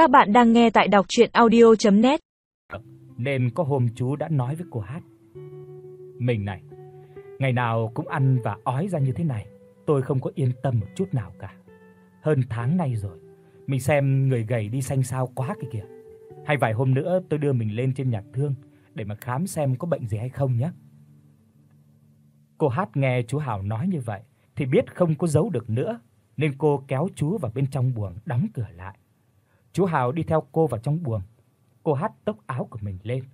Các bạn đang nghe tại đọc audio net Nên có hôm chú đã nói với cô Hát. Mình này, ngày nào cũng ăn và ói ra như thế này, tôi không có yên tâm một chút nào cả. Hơn tháng nay rồi, mình xem người gầy đi xanh xao quá kìa kìa. Hay vài hôm nữa tôi đưa mình lên trên nhạc thương để mà khám xem có bệnh gì hay không nhé. Cô Hát nghe chú hảo nói như vậy thì biết không có giấu được nữa, nên cô kéo chú vào bên trong buồng đóng cửa lại. Chú Hào đi theo cô vào trong buồng. Cô Hát tốc áo của mình lên.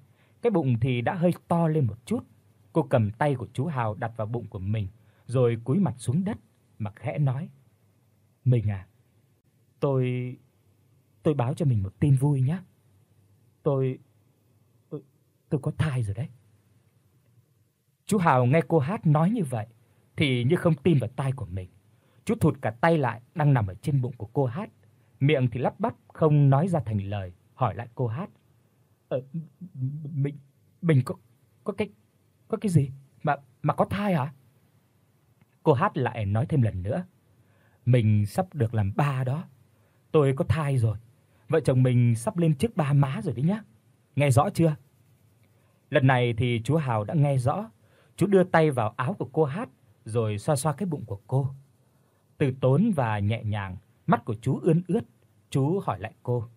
Cái bụng thì đã hơi to lên một chút. Cô cầm tay của chú Hào đặt vào bụng của mình, rồi cúi mặt xuống đất mà khẽ nói: "Mình à, tôi tôi báo cho mình một tin vui nhé. Tôi tôi tôi có thai rồi đấy." Chú Hào nghe cô Hát nói như vậy thì như không tin vào tai của mình. Chú thụt cả tay lại đang nằm ở trên bụng của cô Hát, miệng thì lắp bắp không nói ra thành lời, hỏi lại cô Hát. "Ờ mình mình có có cái có cái gì mà mà có thai hả?" Cô Hát lại nói thêm lần nữa. "Mình sắp được làm ba đó. Tôi có thai rồi. Vợ chồng mình sắp lên trước ba má rồi đấy nhá. Nghe rõ chưa?" Lần này thì chú Hào đã nghe rõ. Chú đưa tay vào áo của cô Hát rồi xoa xoa cái bụng của cô. Từ tốn và nhẹ nhàng, mắt của chú ươn ướt, chú hỏi lại cô: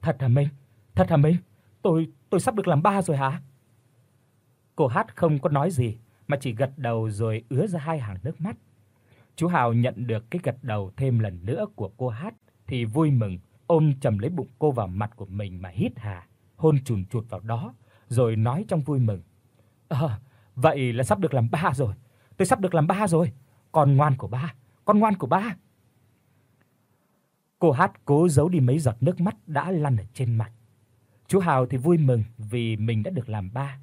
"Thật hả Minh? Thật hả Minh? Tôi tôi sắp được làm ba rồi hả?" Cô Hát không có nói gì mà chỉ gật đầu rồi ứa ra hai hàng nước mắt. Chú Hào nhận được cái gật đầu thêm lần nữa của cô Hát thì vui mừng, ôm chầm lấy bụng cô vào mặt của mình mà hít hà, hôn chùn chụt vào đó, rồi nói trong vui mừng: "Ờ, vậy là sắp được làm ba rồi. Tôi sắp được làm ba rồi. Con ngoan của ba, con ngoan của ba." Cô Hát cố giấu đi mấy giọt nước mắt đã lăn ở trên mặt. Chú Hào thì vui mừng vì mình đã được làm ba.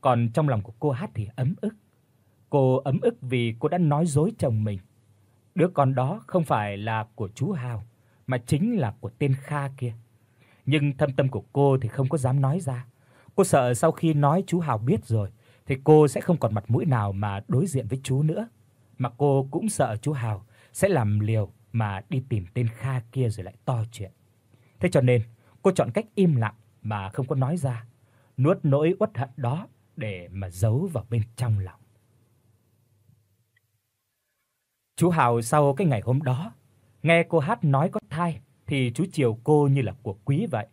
Còn trong lòng của cô Hát thì ấm ức. Cô ấm ức vì cô đã nói dối chồng mình. Đứa con đó không phải là của chú Hào, mà chính là của tên Kha kia. Nhưng thâm tâm của cô thì không có dám nói ra. Cô sợ sau khi nói chú Hào biết rồi, thì cô sẽ không còn mặt mũi nào mà đối diện với chú nữa. Mà cô cũng sợ chú Hào sẽ làm liều mà đi tìm tên Kha kia rồi lại to chuyện. Thế cho nên, cô chọn cách im lặng mà không có nói ra, nuốt nỗi uất hận đó để mà giấu vào bên trong lòng. Chú Hào sau cái ngày hôm đó, nghe cô Hát nói có thai thì chú chiều cô như là của quý vậy.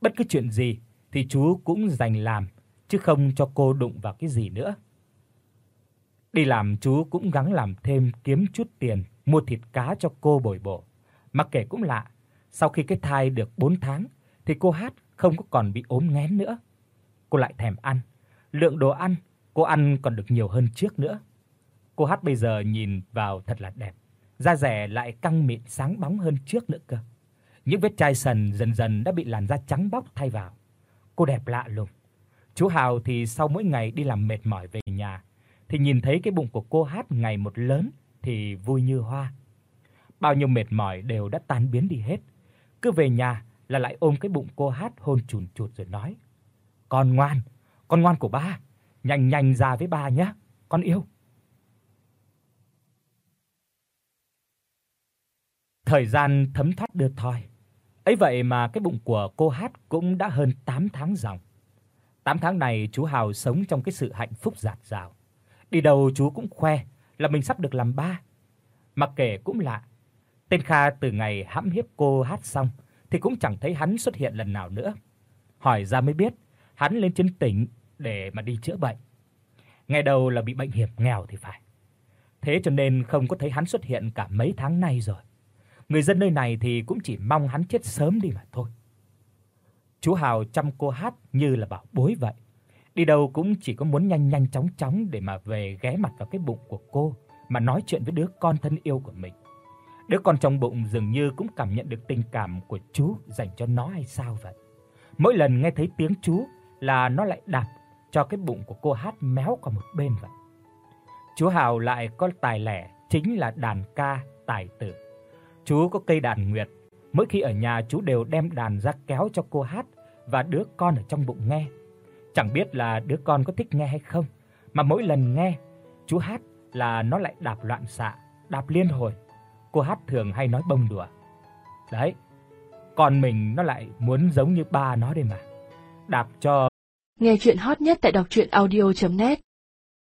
Bất cứ chuyện gì thì chú cũng dành làm chứ không cho cô đụng vào cái gì nữa. Đi làm chú cũng gắng làm thêm kiếm chút tiền mua thịt cá cho cô bồi bổ. Mặc kệ cũng lạ, sau khi cái thai được 4 tháng thì cô Hát không có còn bị ốm nghén nữa. Cô lại thèm ăn, lượng đồ ăn cô ăn còn được nhiều hơn trước nữa. Cô Hát bây giờ nhìn vào thật là đẹp, da dẻ lại căng mịn sáng bóng hơn trước nữa cơ. Những vết chai sần dần dần đã bị làn da trắng bóc thay vào. Cô đẹp lạ lùng. Chú Hào thì sau mỗi ngày đi làm mệt mỏi về nhà thì nhìn thấy cái bụng của cô Hát ngày một lớn thì vui như hoa. Bao nhiêu mệt mỏi đều đã tan biến đi hết. Cứ về nhà là lại ôm cái bụng cô Hát hôn chùn chụt rồi nói: "Con ngoan, con ngoan của ba, nhanh nhanh ra với ba nhé, con yêu." Thời gian thấm thoát đưa thoi. Ấy vậy mà cái bụng của cô Hát cũng đã hơn 8 tháng ròng. 8 tháng này chú Hào sống trong cái sự hạnh phúc dạt dào. Đi đâu chú cũng khoe là mình sắp được làm ba. Mặc kệ cũng lạ, tên Kha từ ngày hãm hiếp cô Hát xong thì cũng chẳng thấy hắn xuất hiện lần nào nữa. Hỏi ra mới biết, hắn lên trên tỉnh để mà đi chữa bệnh. Ngày đầu là bị bệnh hiểm nghèo thì phải. Thế cho nên không có thấy hắn xuất hiện cả mấy tháng nay rồi. Người dân nơi này thì cũng chỉ mong hắn chết sớm đi mà thôi. Chú Hào chăm cô Hát như là bảo bối vậy. Đi đâu cũng chỉ có muốn nhanh nhanh chóng chóng để mà về ghé mặt vào cái bụng của cô mà nói chuyện với đứa con thân yêu của mình. Đứa con trong bụng dường như cũng cảm nhận được tình cảm của chú dành cho nó hay sao vậy. Mỗi lần nghe thấy tiếng chú là nó lại đạp cho cái bụng của cô Hát méo qua một bên vậy. Chú Hào lại có tài lẻ chính là đàn ca tài tử. Chú có cây đàn nguyệt, mỗi khi ở nhà chú đều đem đàn ra kéo cho cô Hát và đứa con ở trong bụng nghe. Chẳng biết là đứa con có thích nghe hay không, mà mỗi lần nghe chú hát là nó lại đạp loạn xạ, đạp liên hồi. Cô hát thường hay nói bông đùa. Đấy. Con mình nó lại muốn giống như ba nó đây mà. Đạp cho Nghe truyện hot nhất tại doctruyenaudio.net